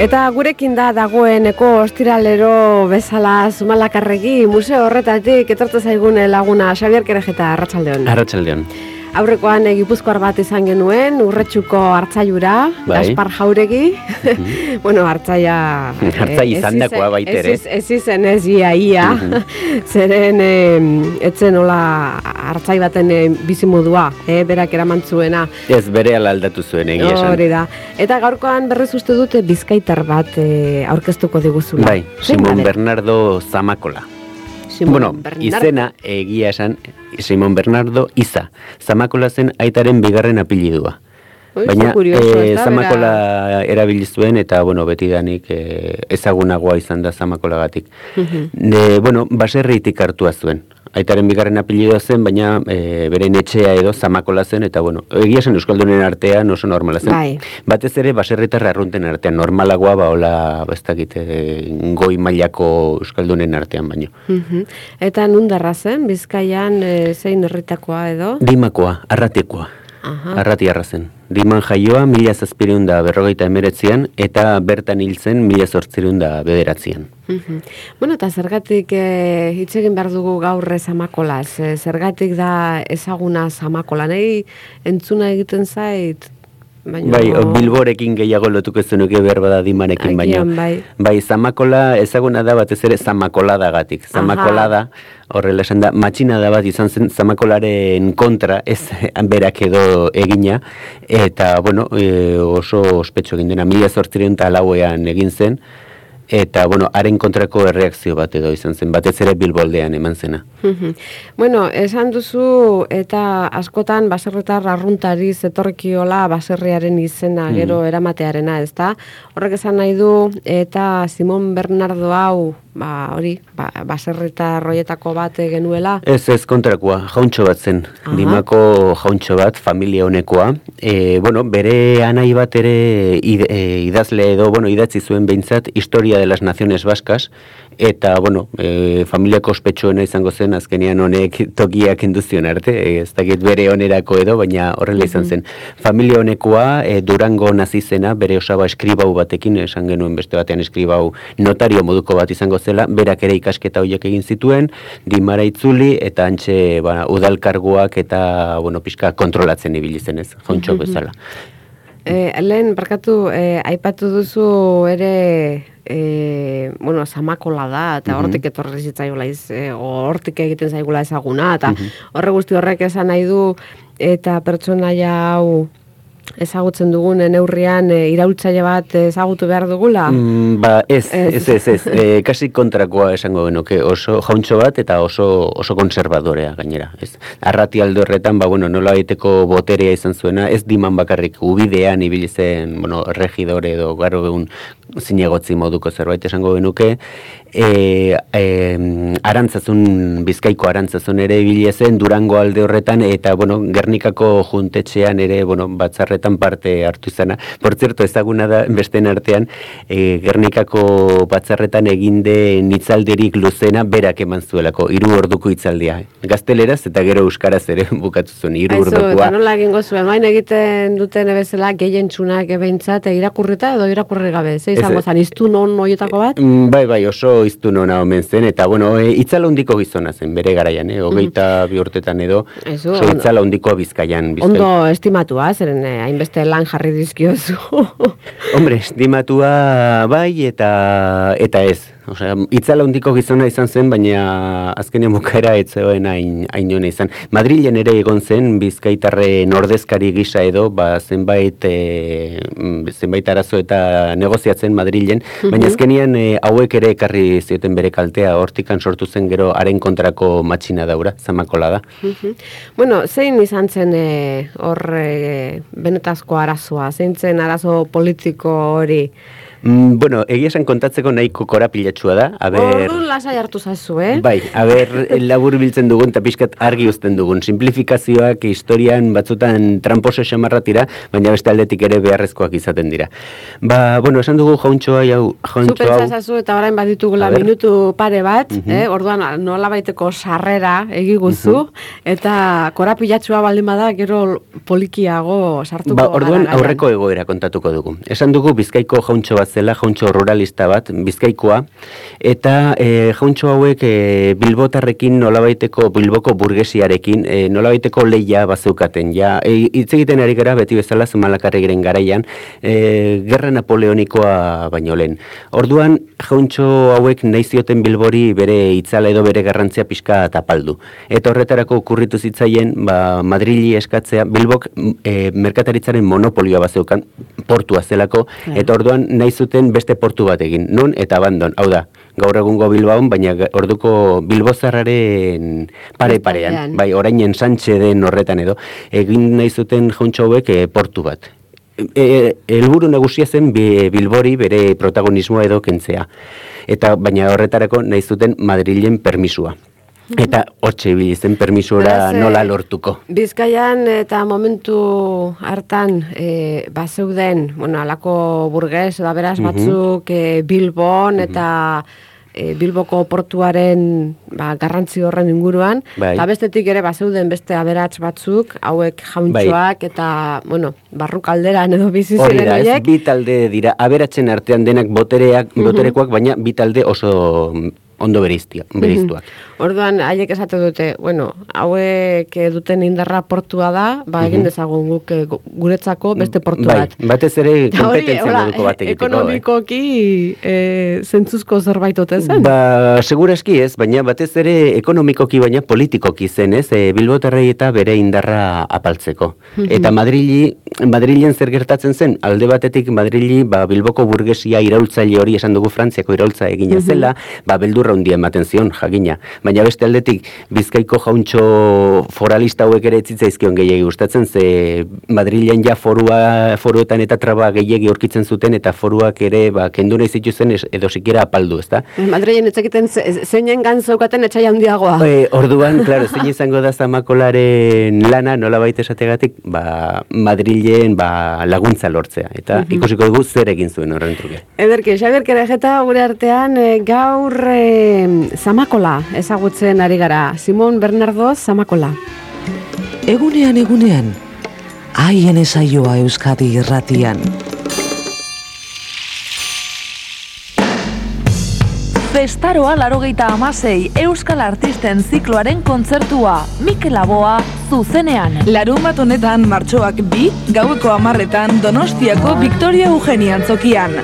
Eta gurekin da dagoeneko ostiralero bezala Zumalakarregi museo horretatik etortu zaigun laguna Xabier Kerejeta Arratsaldeon. Arratsaldeon. Aurrekoan e, gipuzkoar bat izan genuen, urretsuko hartzaiura, Bai. Gaspar Jauregi. bueno, hartzaia... Hartzai eh, izan dakoa baita ere. Ez, ez izen ez ia ia. Zeren eh, etzen hola hartzai baten eh, bizimodua, eh, berak eraman zuena. Ez bere aldatu zuen egia esan. Hori da. Eta gaurkoan berriz uste dute bizkaitar bat eh, aurkeztuko diguzula. Bai, Simon? Bernardo Zamakola. Simon bueno, Bernardo. izena egia esan Simon Bernardo Iza. Zamakola zen aitaren bigarren apellidua. Oi, Baina kurioso, da, Zamakola erabili zuen eta bueno, betidanik eh, ezagunagoa izan da Zamakolagatik. De, bueno, baserritik hartua zuen. Aitaren bigarren apellidua zen, baina e, beren etxea edo zamakola zen, eta bueno, egia zen Euskaldunen artean oso normala zen. Bai. Batez ere baserritarra arrunten artean, normalagoa ba hola, bastakit, e, goi mailako Euskaldunen artean baino. Mhm. Eta nundarra zen, Bizkaian eh, zein herritakoa edo? Dimakoa, arratiekoa. Aha. Arratiarra zen. Diman jaioa mila zazpireun da berrogeita emeretzian, eta bertan hil zen mila zortzireun da bederatzean. Mhm. Bueno, eta zergatik eh, hitz egin behar dugu gaur zamakolaz? Eh, zergatik da ezaguna zamakola? Nahi entzuna egiten zait? Baina... Bai, Bilborekin gehiago lotuko zenuke behar bada dimanekin baino. Agian, bai. Bai, zamakola ezaguna da batez ere zamakolada gatik. Zamakolada, horrela esan da, matxinada bat izan zen zamakolaren kontra, ez berak edo egina, eta, bueno, e, oso ospetsu egin dena, mila zortzireun eta lauean egin zen, eta, bueno, haren kontrako erreakzio bat edo izan zen, batez ere Bilboldean eman zena. Bueno, esan duzu eta askotan baserritar arruntari zetorkiola baserriaren izena gero eramatearena, ezta? Horrek esan nahi du eta Simon Bernardo hau, ba, hori, ba, baserritar roietako bat genuela. Ez, ez kontrakoa, jauntxo bat zen, Aha. dimako jauntxo bat, familia honekoa. E, bueno, bere anai bat ere id, e, idazle edo, bueno, idatzi zuen behintzat, Historia de las Naciones Vascas, eta, bueno, e, familiako ospetsuena izango zen, azkenean honek tokiak induzion arte, e, ez dakit bere onerako edo, baina horrela izan zen. Familia honekoa, e, Durango nazi zena, bere osaba eskribau batekin, esan genuen beste batean eskribau notario moduko bat izango zela, berak ere ikasketa horiek egin zituen, dimara itzuli, eta antxe ba, udalkarguak eta, bueno, pixka kontrolatzen ibili zen ez, jauntxo bezala. E, lehen, barkatu, e, aipatu duzu ere, e, bueno, zamakola da, eta Mhm. hortik etorri zitzaiola, iz, e, hortik egiten zaigula ezaguna, eta horre guzti horrek esan nahi du, eta pertsonaia hau ezagutzen dugun neurrian e, iraultzaile bat ezagutu behar dugula. Mm, ba, ez, Ez. ez, ez, e, kasi kontrakoa esango genuke, oso jauntxo bat eta oso, oso konservadorea gainera, ez. Arrati aldo horretan, ba, bueno, nola baiteko boterea izan zuena, ez diman bakarrik ubidean ibili zen, bueno, regidore edo garo egun zinegotzi moduko zerbait esango genuke, e, e, arantzazun, bizkaiko arantzazun ere ibili zen, durango alde horretan, eta, bueno, Gernikako juntetxean ere, bueno, batzarretan parte hartu izana. Por cierto, ezaguna da, besten artean, e, Gernikako batzarretan eginde nitzalderik luzena berak eman zuelako, hiru orduko hitzaldia. Gazteleraz eta gero euskaraz ere bukatu zuen, hiru Aizu, eta ordukoa. nola egingo zuen, main egiten duten bezala gehientsunak behintzat e, irakurrita edo irakurri gabe, ze izango zan, iztun hon horietako bat? Mm, Bai, bai, oso iztun ona omen zen, eta bueno, e, itzala handiko gizona zen, bere garaian, eh? hogeita bi urtetan edo, Aizu, oso itzala handikoa bizkaian. bizkai. Ondo estimatua, zeren eh, hainbeste lan jarri dizkiozu. Hombre, estimatua bai eta eta ez. Osea, itzala hundiko gizona izan zen, baina azkenean bukaera etzeoen hain, hain izan. Madrilen ere egon zen, bizkaitarre nordezkari gisa edo, ba, zenbait, e, zenbait arazo eta negoziatzen Madrilen, baina azkenean e, hauek ere ekarri zioten bere kaltea, hortikan sortu zen gero haren kontrako matxina daura, zamakola da. Bueno, zein izan zen e, hor benetazko arazoa, zein zen arazo politiko hori? Mm, bueno, egia esan kontatzeko nahiko korapilatxua da. A ber... Ordu lasai hartu zaizu, eh? Bai, a ber, labur biltzen dugun eta pixkat argi uzten dugun. Simplifikazioak historian batzutan tramposo esamarra tira, baina beste aldetik ere beharrezkoak izaten dira. Ba, bueno, esan dugu jauntxoa, jau, jauntxoa... Zupentza zazu eta orain baditugula minutu pare bat, uh eh? Orduan nola baiteko sarrera egiguzu, eta korapilatxua baldin bada, gero polikiago sartuko ba, orduan aurreko egoera kontatuko dugu. Esan dugu bizkaiko jauntxo bat zela jauntxo ruralista bat, bizkaikoa, eta e, jauntxo hauek e, bilbotarrekin nolabaiteko, bilboko burgesiarekin, e, nolabaiteko leia bazeukaten. Ja, e, hitz egiten ari gara, beti bezala zumalakarregiren garaian, e, gerra napoleonikoa baino lehen. Orduan, jauntxo hauek nahi zioten bilbori bere itzala edo bere garrantzia pixka tapaldu. Eta horretarako kurritu zitzaien, ba, Madrili eskatzea, bilbok e, merkataritzaren monopolioa bazeukan, portua zelako, eta orduan nahi zuten beste portu bat egin. Nun eta abandon, hau da, gaur egungo Bilbaon, baina orduko Bilbozarraren pare-parean, bai, orainen santxe den horretan edo, egin nahi zuten jauntxauek e, portu bat. E, helburu nagusia zen Bilbori bere protagonismoa edo kentzea. Eta baina horretarako nahi zuten Madrilen permisua. Eta hotxe zen permisura nola lortuko. Bizkaian eta momentu hartan e, bazeuden, bueno, alako burgez, da beraz batzuk e, Bilbon eta e, Bilboko portuaren ba, garrantzi horren inguruan. Bai. Eta bestetik ere bazeuden beste aberats batzuk, hauek jauntxoak bai. eta, bueno, barruk alderan edo bizi ziren horiek. Bi talde dira, aberatzen artean denak botereak, boterekoak, baina bi talde oso ondo beriztia, beriztuak. Orduan, haiek esate dute, bueno, hauek duten indarra portua da, ba, egin dezagun guk eh, guretzako beste portu bai, bat. Batez ere kompetentzia moduko bat egiteko. Ekonomikoki e, zentzuzko zerbait zen? Ba, segurazki ez, baina batez ere ekonomikoki baina politikoki zen, ez? E, Bilbotarrei eta bere indarra apaltzeko. Eta Madrili, Madrilen zer gertatzen zen, alde batetik Madrili, ba, Bilboko burgesia iraultzaile hori esan dugu Frantziako iraultza egina zela, ba, beldur handia ematen zion, jakina. Baina beste aldetik, bizkaiko jauntxo foralista hauek ere etzitzaizkion gehiagi gustatzen, ze Madrilen ja forua, foruetan eta traba gehiagi aurkitzen zuten, eta foruak ere, ba, kendu nahi zituzen edo sikera apaldu, ezta? Madrilen etzakiten zeinen gantzaukaten etxai handiagoa. E, orduan, klaro, zein izango da zamakolaren lana, nola baita esategatik, ba, Madrilen ba, laguntza lortzea, eta ikusiko dugu zer egin zuen horren truke. Ederki, Xabier Kerejeta, gure artean, e, gaur e, Zamakola ezagutzen ari gara. Simon Bernardo Zamakola. Egunean, egunean, haien esaioa Euskadi irratian. Festaroa larogeita amasei Euskal Artisten zikloaren kontzertua Mikel Aboa zuzenean. Larun bat honetan martxoak bi, gaueko amarretan Donostiako Victoria Eugenian zokian.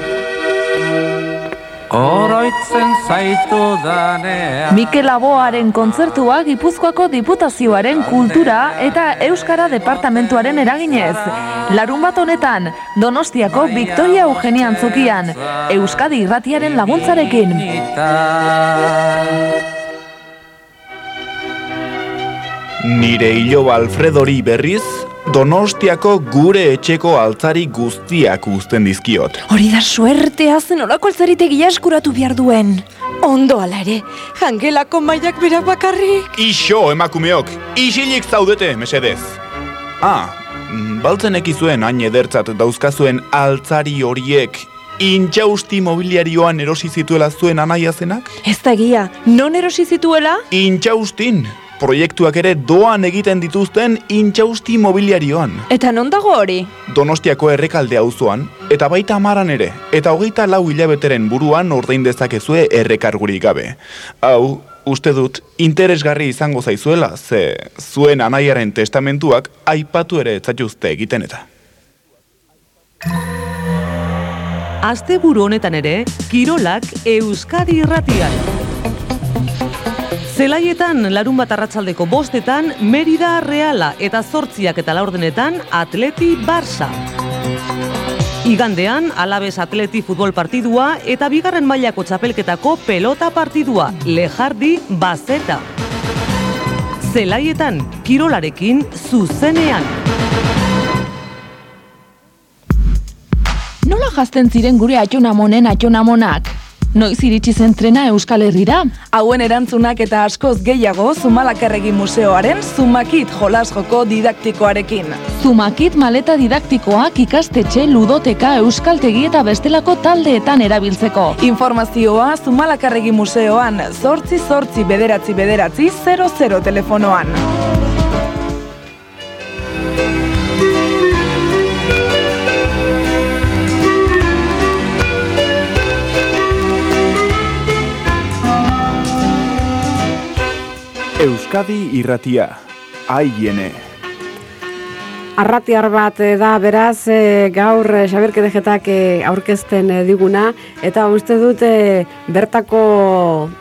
Oroitzen zaitu danea Mikel Aboaren kontzertua Gipuzkoako Diputazioaren kultura eta Euskara Departamentuaren eraginez. Larun bat honetan, Donostiako Victoria Eugenia Antzokian, Euskadi Irratiaren laguntzarekin. Nire hilo Alfredori berriz, Donostiako gure etxeko altzari guztiak uzten dizkiot. Hori da suertea zen olako altzaritegia eskuratu behar duen. Ondo ala ere, jangelako maiak bera bakarrik. Ixo, emakumeok, isilik zaudete, mesedez. Ah, baltzen ekizuen hain edertzat dauzkazuen altzari horiek Intxausti mobiliarioan erosi zituela zuen anaia zenak? Ez da egia, non erosi zituela? Intxaustin, proiektuak ere doan egiten dituzten intxausti mobiliarioan. Eta non dago hori? Donostiako errekalde auzoan eta baita amaran ere, eta hogeita lau hilabeteren buruan ordein dezakezue errekargurik gabe. Hau, uste dut, interesgarri izango zaizuela, ze zuen anaiaren testamentuak aipatu ere etzatuzte egiten eta. asteburu honetan ere, Kirolak Euskadi Irratian. Zelaietan larun bat arratsaldeko bostetan, Merida Reala eta zortziak eta laurdenetan Atleti Barça. Igandean, Alabez Atleti futbol partidua eta bigarren mailako txapelketako pelota partidua, Lejardi Bazeta. Zelaietan, kirolarekin zuzenean. Nola jazten ziren gure atxonamonen atxonamonak? Noiz iritsi zen trena Euskal Herrira? Hauen erantzunak eta askoz gehiago Zumalakarregi Museoaren Zumakit jolas joko didaktikoarekin. Zumakit maleta didaktikoak ikastetxe, ludoteka, euskaltegi eta bestelako taldeetan erabiltzeko. Informazioa Zumalakarregi Museoan, zortzi zortzi bederatzi bederatzi 00 telefonoan. Euskadi irratia, aiene. Arratiar bat eh, da beraz eh, gaur eh, Xabier Kedejetak eh, aurkezten eh, diguna eta uste dut eh, bertako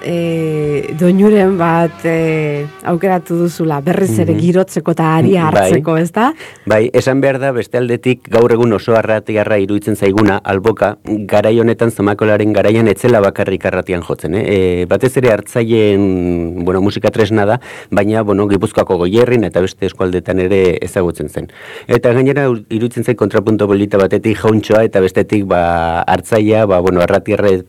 eh, doinuren bat eh, aukeratu duzula berriz ere Mhm. girotzeko eta aria Bai. hartzeko, ezta? Bai, esan behar da beste aldetik gaur egun oso arratiarra iruditzen zaiguna, alboka, garai honetan zamakolaren garaian etzela bakarrik arratian jotzen, eh? E, batez ere hartzaien, bueno, musika tresna da, baina, bueno, gipuzkoako goierrin eta beste eskualdetan ere ezagutzen zen. Eta gainera iruditzen zait kontrapunto bolita batetik jauntxoa eta bestetik ba hartzaia, ba bueno, arratiarre,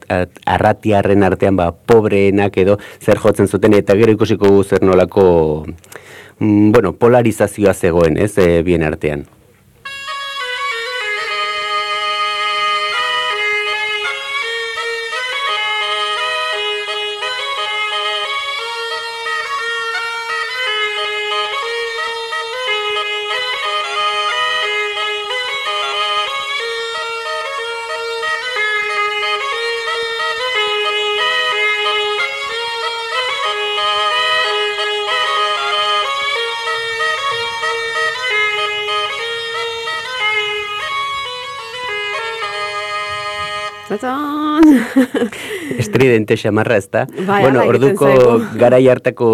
arratiarren artean ba pobreenak edo zer jotzen zuten eta gero ikusiko zer nolako mm, bueno, polarizazioa zegoen, ez, e, bien artean. Tatan! Estridente xamarra ez da. Bai, bueno, orduko garai hartako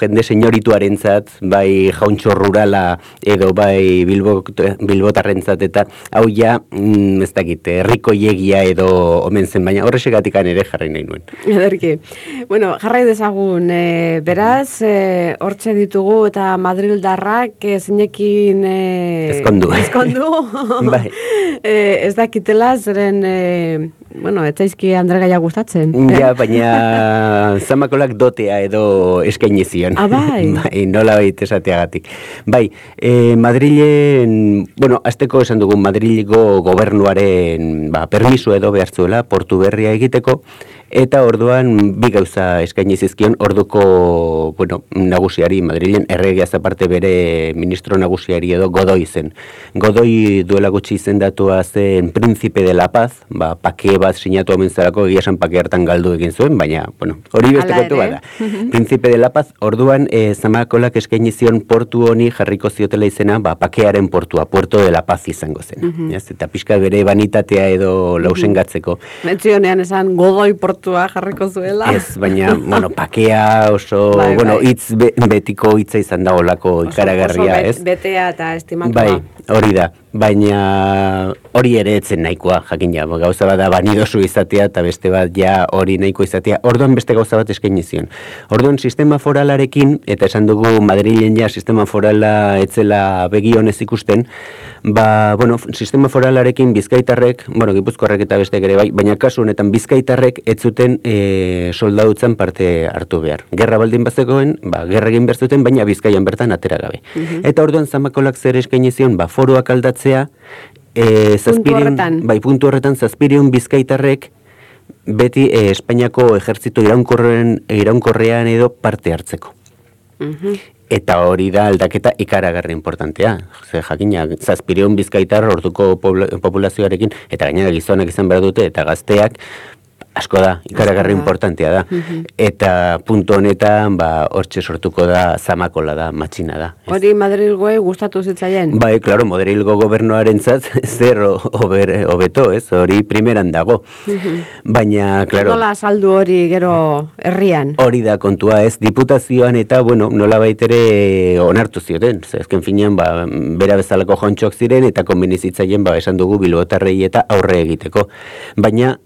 jende senyorituarentzat, bai jauntxo rurala edo bai Bilbo, Bilbotarrentzat eta hau ja, mm, ez dakit, herriko iegia edo omen zen, baina horrexegatik ere jarri nahi nuen. Ederki. Bueno, jarrai dezagun, e, beraz, e, hortxe ditugu eta Madrildarrak e, zinekin... E, Ezkondu. Ezkondu. Bai. e, ez dakitela, zeren, e, bueno, ez zaizki Andre Gaia gustatzen. Ja, baina zamakolak dotea edo eskaini zion. Ah, bai? bai, nola baita esateagatik. Bai, e, Madrilen, bueno, azteko esan dugun Madrilgo gobernuaren ba, permiso edo behar zuela portu berria egiteko, eta orduan bi gauza eskaini zizkion orduko, bueno, nagusiari, Madrilen erregeaz aparte bere ministro nagusiari edo Godoi zen. Godoi duela gutxi izendatua zen Príncipe de la Paz, ba, pake bat sinatu omen zelako egia esan pake hartan galdu egin zuen, baina, bueno, hori beste kontu bada. Príncipe de la Paz, orduan e, zamakolak eskaini zion portu honi jarriko ziotela izena, ba, pakearen portua, Puerto de la Paz izango zen. Mhm. Ez, eta pixka bere banitatea edo lausengatzeko. Mentzionean esan godoi portua jarriko zuela. Ez, baina, bueno, pakea oso, Bai, bueno, bai. hitz be, betiko hitza izan da olako Oso- ikaragarria, oso bet- ez? Betea eta estimatua. Bai, hori da. Baina hori ere etzen nahikoa, jakina. Gauza bat da banidosu izatea eta beste bat ja hori nahiko izatea. Orduan beste gauza bat eskaini zion. Orduan sistema foralarekin, eta esan dugu Madrilen ja sistema forala etzela begionez ikusten, ba, bueno, sistema foralarekin bizkaitarrek, bueno, gipuzkoarrek eta beste ere bai, baina kasu honetan bizkaitarrek ez zuten e, soldautzen parte hartu behar. Gerra baldin bazegoen, ba, gerra egin behar zuten, baina bizkaian bertan atera gabe. Eta orduan zamakolak zer eskaini zion, ba, foroak aldatzea, e, zazpireun, horretan. bai, puntu horretan zazpireun bizkaitarrek beti e, Espainiako ejertzito iraunkorren, iraunkorrean edo parte hartzeko. Mhm. Eta hori da aldaketa ikaragarri importantea. Ze jakina, zazpireun bizkaitar orduko populazioarekin, eta gainera gizonak izan behar dute, eta gazteak, asko da, ikaragarri importantea da. Eta puntu honetan, ba, hortxe sortuko da, zamakola da, matxina da. Ez. Hori Madrilgoei gustatu zitzaien? Bai, klaro, Madrilgo gobernuaren zat, zer ober, hobeto, ez, hori primeran dago. Baina, klaro, Nola saldu hori gero herrian? hori da kontua, ez, diputazioan eta, bueno, nola ere onartu zioten, ezken finean, ba, bera bezalako jontxok ziren, eta konbenizitzaien, ba, esan dugu bilbotarrei eta aurre egiteko. Baina,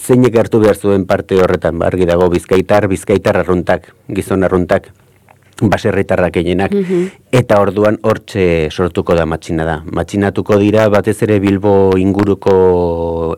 zeinek hartu behar zuen parte horretan, ba, argi dago, bizkaitar, bizkaitar arruntak, gizon arruntak, baserritarrak gehienak, eta orduan hortxe sortuko da matxina da. Matxinatuko dira batez ere Bilbo inguruko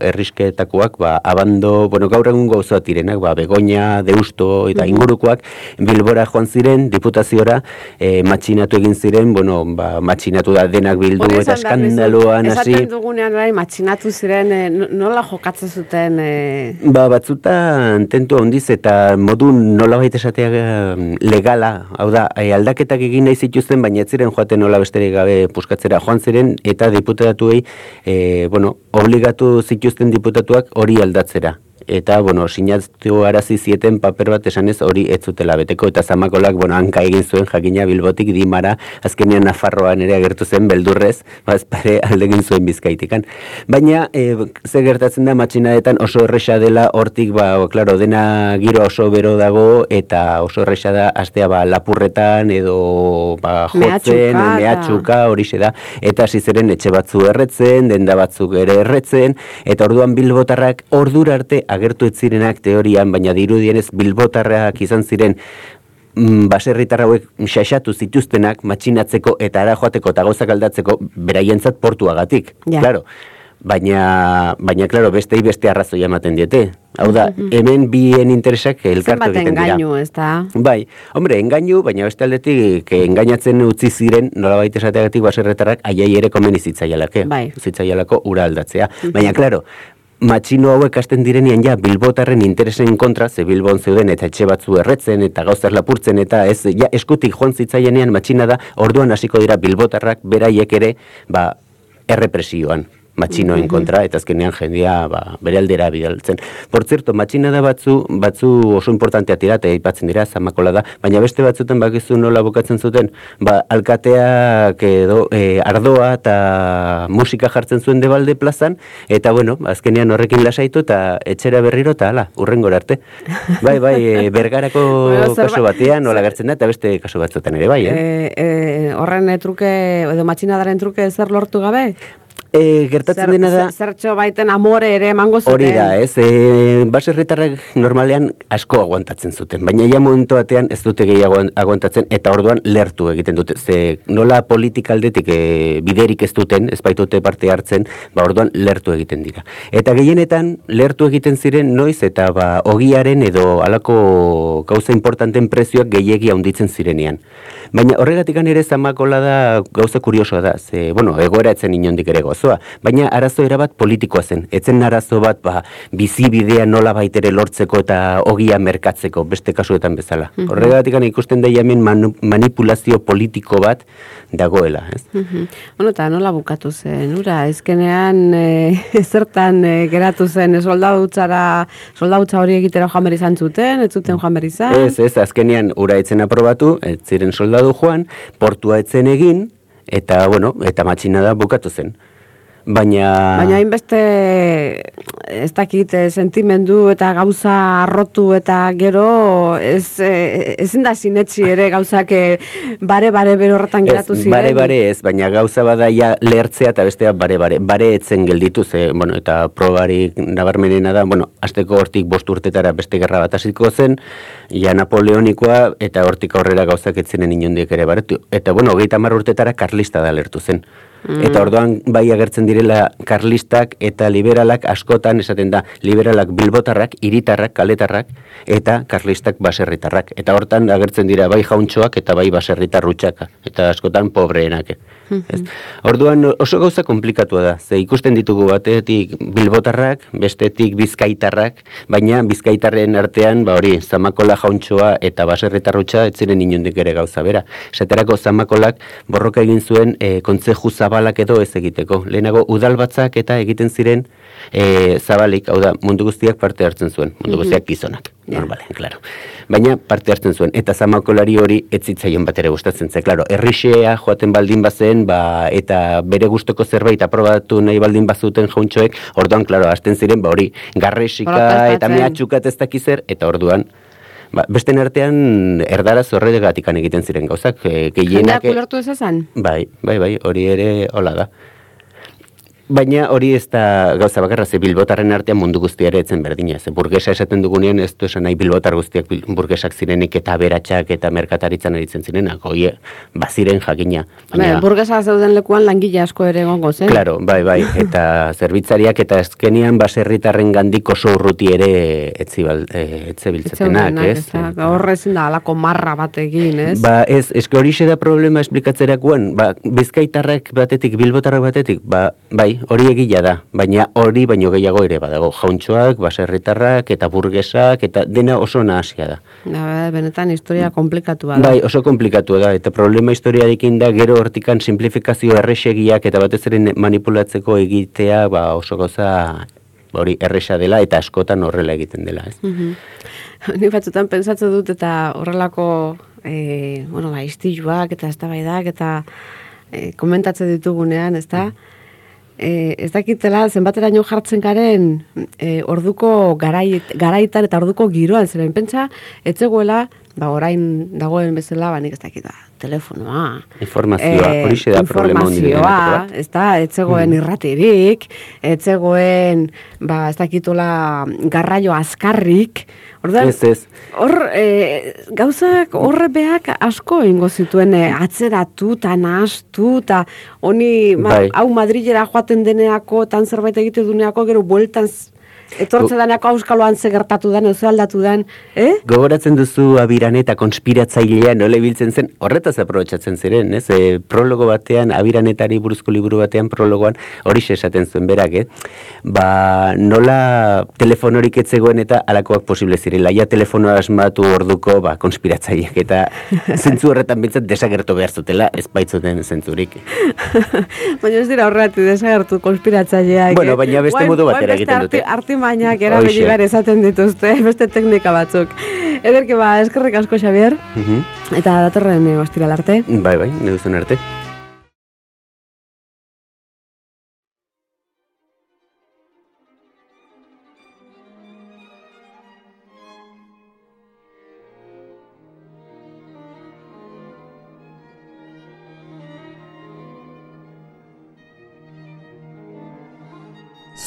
errisketakoak, ba, abando, bueno, gaur egun gauzoat direnak, ba, Begoña, Deusto eta ingurukoak, Bilbora joan ziren, diputaziora, e, matxinatu egin ziren, bueno, ba, matxinatu da denak bildu Hori eta eskandaloan hasi. Esaten dugunean bai, matxinatu ziren, eh, no- nola jokatzen zuten... Eh, Ba, batzutan tentu handiz eta modu nolabait esatea eh, legala, hau da, eh, aldaketak egin nahi zituzten, baina ez ziren joaten nola besterik gabe puskatzera joan ziren, eta diputatuei, eh, bueno, obligatu zituzten diputatuak hori aldatzera. Eta, bueno, sinatu arazi zieten paper bat esanez hori ez zutela beteko, eta zamakolak, bueno, hanka egin zuen jakina bilbotik dimara, azkenean Nafarroan ere agertu zen beldurrez, ba, ez pare aldegin zuen bizkaitikan. Baina, e, ze gertatzen da matxinadetan oso erresa dela, hortik, ba, o, klaro, dena giro oso bero dago, eta oso erresa da, astea, ba, lapurretan, edo, ba, jotzen, Mehatxuka hori da, eta ziren etxe batzu erretzen, denda batzuk ere erretzen, eta orduan bilbotarrak ordura arte agertu ez zirenak teorian, baina dirudienez bilbotarrak izan ziren mm, baserritar hauek xaxatu zituztenak matxinatzeko eta ara joateko eta gauzak aldatzeko beraientzat portuagatik. Ja. Claro. Baina, baina, claro, bestei beste arrazoia ematen diete. Hau da, hemen bien interesak elkartu egiten dira. engainu, ez da? Bai, hombre, engainu, baina beste aldetik eh, engainatzen utzi ziren, nolabait esateagatik baserretarrak aiai ere komeni zitzaialake. Bai. Zitzaialako ura aldatzea. Baina, claro, matxino hauek hasten direnean ja Bilbotarren interesen kontra, ze Bilbon zeuden eta etxe batzu erretzen eta gauzak lapurtzen eta ez ja eskutik joan zitzaienean matxina da, orduan hasiko dira Bilbotarrak beraiek ere, ba, errepresioan matxinoen kontra, eta azkenean jendea ba, bere aldera bidaltzen. Por zerto, matxina da batzu, batzu oso importantea tira, eta aipatzen dira, zamakola da, baina beste batzutan bakizu nola bokatzen zuten, ba, alkateak edo e, ardoa eta musika jartzen zuen debalde plazan, eta bueno, azkenean horrekin lasaitu eta etxera berriro eta hala, urrengora arte. Bai, bai, e, bergarako Bueno, kaso batean nola gertzen da, eta beste kaso batzutan ere bai, eh? E, e, horren truke, edo matxinadaren truke zer lortu gabe? E, gertatzen Zer- dena da... zer- Zertxo baiten amore ere emango zuten. Hori da, ez, e, baserritarrak normalean asko aguantatzen zuten, baina ja momentu batean ez dute gehiago aguantatzen eta orduan lertu egiten dute. Ze nola politika aldetik e, biderik ez duten, ez baitute parte hartzen, ba orduan lertu egiten dira. Eta gehienetan lertu egiten ziren noiz eta ba ogiaren edo halako gauza importanten prezioak gehiegi handitzen zirenean. Baina horregatikan ere zamakola da gauza kuriosoa da, ze, bueno, egoera etzen inondik ere gozoa, baina arazo erabat politikoa zen. Etzen arazo bat, ba, bizibidea nola baitere lortzeko eta ogia merkatzeko, beste kasuetan bezala. Horregatikan ikusten da hemen manipulazio politiko bat dagoela, ez? Bueno, eta nola bukatu zen, ura, ezkenean e, zertan e, geratu zen, e, soldautzara, soldautza hori egitera joan behar izan zuten, ez zuten joan behar izan. Ez, ez, azkenean ura etzen aprobatu, ez ziren soldadu joan, portua etzen egin, eta, bueno, eta matxina da bukatu zen. Baina... Baina hainbeste ez dakit eh, sentimendu eta gauza arrotu eta gero ez eh, ezin da sinetsi ere gauzak eh, bare bare bere horretan geratu Ez, ziren. bare bare ez, baina gauza bada ja lertzea eta bestea bare bare. Etzen gelditu ze, bueno, eta probarik nabarmenena da, bueno, asteko hortik bost urtetara beste gerra bat hasiko zen, ja Napoleonikoa eta hortik aurrera gauzak etzenen inondiek ere baretu. Eta bueno, hogeita hamar urtetara karlista da lertu zen. Eta orduan bai agertzen direla karlistak eta liberalak askotan esaten da liberalak bilbotarrak, hiritarrak, kaletarrak eta karlistak baserritarrak. Eta hortan agertzen dira bai jauntxoak eta bai baserritarrutxaka. Eta askotan pobreenak. Ez? Orduan oso gauza komplikatua da. Ze ikusten ditugu batetik bilbotarrak, bestetik bizkaitarrak, baina bizkaitarren artean, ba hori, zamakola jauntxoa eta baserritarrutxa ez ziren inondik ere gauza bera. Esaterako zamakolak borroka egin zuen e, kontzeju zabalak edo ez egiteko. Lehenago udalbatzak eta egiten ziren e, zabalik, hau da, mundu guztiak parte hartzen zuen, mundu guztiak gizonak, normalen, claro. Baina parte hartzen zuen, eta zamakolari hori etzitzaion bat ere gustatzen zen, claro, errixea joaten baldin bazen, ba, eta bere gustoko zerbait aprobatu nahi baldin bazuten jauntxoek, orduan, claro, hasten ziren, ba, hori, garresika eta mehatxukat ez dakizer, eta orduan, Ba, beste artean erdara zorregatik egiten ziren gauzak. E, Jendeak ulertu ez ezan? Bai, bai, bai, hori ere hola da. Baina hori ez da gauza bakarra, ze bilbotarren artean mundu guztia ere etzen berdina. Ze burgesa esaten dugunean ez du esan nahi bilbotar guztiak burgesak zirenik eta beratxak eta merkataritzan eritzen zirenak. Oie, baziren jakina. Baina, burgesa zeuden lekuan langile asko ere gongo, zen? Claro, bai, bai. Eta zerbitzariak eta ezkenian baserritarren gandik oso urruti ere etzi bal, e, etze biltzetenak, ez? Horrezin da, alako marra bat egin, ez? Ba, ez, eske hori da problema esplikatzerakoan, ba, bizkaitarrak batetik, bilbotarrak batetik, ba, bai, hori egila da, baina hori baino gehiago ere badago, jauntxoak, baserritarrak eta burgesak eta dena oso nahasia da. Da, benetan historia komplikatua da. Bai, oso komplikatu da, eta problema historiarekin da gero hortikan simplifikazio erresegiak eta batez ere manipulatzeko egitea ba, oso goza hori erresa dela eta askotan horrela egiten dela. Ez? Mm Ni batzutan pensatzen dut eta horrelako e, bueno, ba, istiluak eta eztabaidak eta e, komentatzen ditugunean, ez da? E, ez dakitela zenbateraino jartzen garen e, orduko garait, garaitan eta orduko giroan zeren pentsa etzegoela ba orain dagoen bezala ba nik ez dakit ba telefonoa informazioa e, hori da informazioa ez da etzegoen mm. irratirik etzegoen ba ez dakitola garraio azkarrik Ordan, ez, ez. Hor, e, gauzak horrebeak asko ingo zituen e, atzeratu eta nahastu eta honi, bai. hau Madrilera joaten deneako, tan zerbait egite duneako, gero bueltan Etortze danako auskaloan ze gertatu den, oso aldatu den, eh? Gogoratzen duzu abirane eta konspiratzailea nola biltzen zen, horretaz aprobetsatzen ziren, ez? E, prologo batean, abiranetari buruzko liburu batean prologoan hori esaten zuen berak, eh? Ba, nola telefonorik etzegoen eta alakoak posible ziren, laia telefonoa asmatu orduko, ba, konspiratzaileak eta zentzu horretan bintzat desagertu behar zutela, ez baitzuten zentzurik. baina ez dira horretu desagertu konspiratzaileak, Bueno, eh? baina beste modu batera egiten dute artimainak erabili behar esaten dituzte, beste teknika batzuk. Ederke ba, eskerrik asko Xavier, uh eta datorren e, ostiral arte. Bai, bai, neguzen arte.